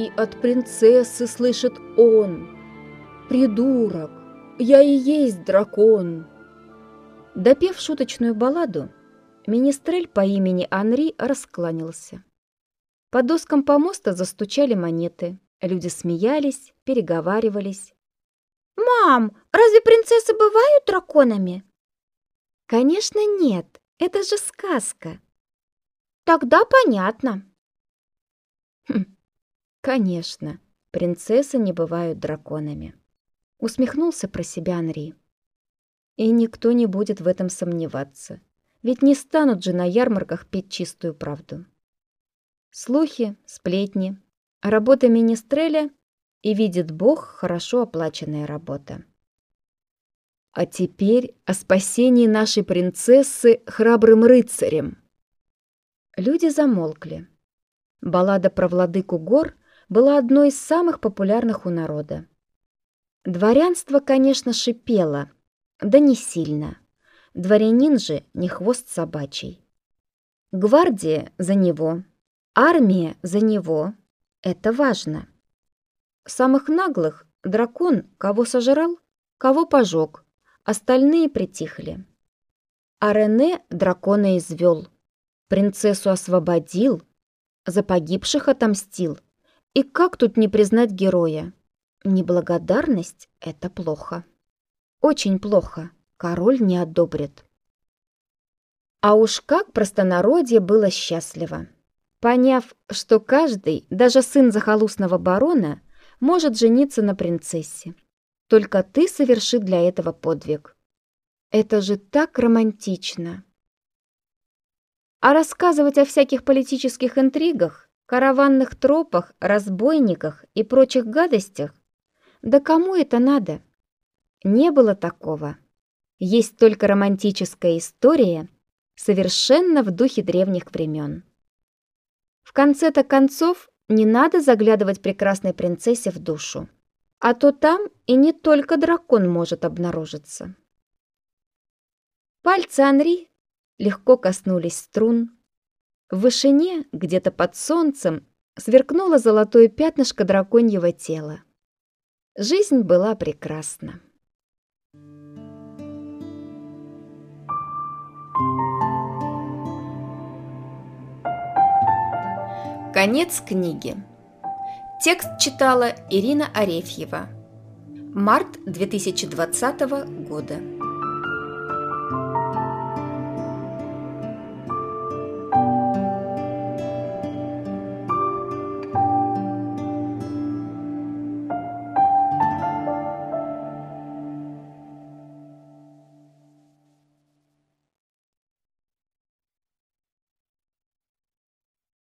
И от принцессы слышит он. «Придурок! Я и есть дракон!» Допев шуточную балладу, министрель по имени Анри раскланялся. По доскам помоста застучали монеты. Люди смеялись, переговаривались. «Мам, разве принцессы бывают драконами?» «Конечно нет, это же сказка». «Тогда понятно». «Хм, конечно, принцессы не бывают драконами», — усмехнулся про себя Анри. «И никто не будет в этом сомневаться, ведь не станут же на ярмарках петь чистую правду». Слухи, сплетни, работа министреля и, видит Бог, хорошо оплаченная работа. А теперь о спасении нашей принцессы храбрым рыцарем. Люди замолкли. Баллада про владыку гор была одной из самых популярных у народа. Дворянство, конечно, шипело, да не сильно. Дворянин же не хвост собачий. Гвардия за него, Армия за него. Это важно. Самых наглых дракон кого сожрал, кого пожег. Остальные притихли. А Рене дракона извел. Принцессу освободил, за погибших отомстил. И как тут не признать героя? Неблагодарность — это плохо. Очень плохо. Король не одобрит. А уж как простонародье было счастливо. Поняв, что каждый, даже сын захолустного барона, может жениться на принцессе. Только ты соверши для этого подвиг. Это же так романтично. А рассказывать о всяких политических интригах, караванных тропах, разбойниках и прочих гадостях? Да кому это надо? Не было такого. Есть только романтическая история, совершенно в духе древних времен. В конце-то концов, не надо заглядывать прекрасной принцессе в душу. А то там и не только дракон может обнаружиться. Пальцы Анри легко коснулись струн. В вышине, где-то под солнцем, сверкнуло золотое пятнышко драконьего тела. Жизнь была прекрасна. Конец книги. Текст читала Ирина Арефьева. Март 2020 года.